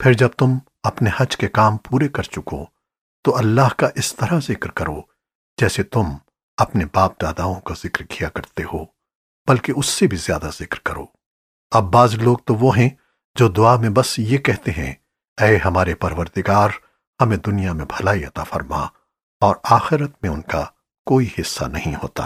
फिर जब तुम अपने हज के काम पूरे कर चुको तो अल्लाह का इस तरह ज़िक्र करो, जैसे तुम अपने बाप दादाओं का ज़िक्र किया करते हो, बल्कि उससे भी ज़्यादा ज़िक्र करो। अब बाज लोग तो वो हैं, जो दुआ में बस ये कहते हैं, ऐ हमारे परवरदिगार, हमें दुनिया में भलाई अता फरमा, और आखिरत में उनका कोई हिस्सा नहीं होता।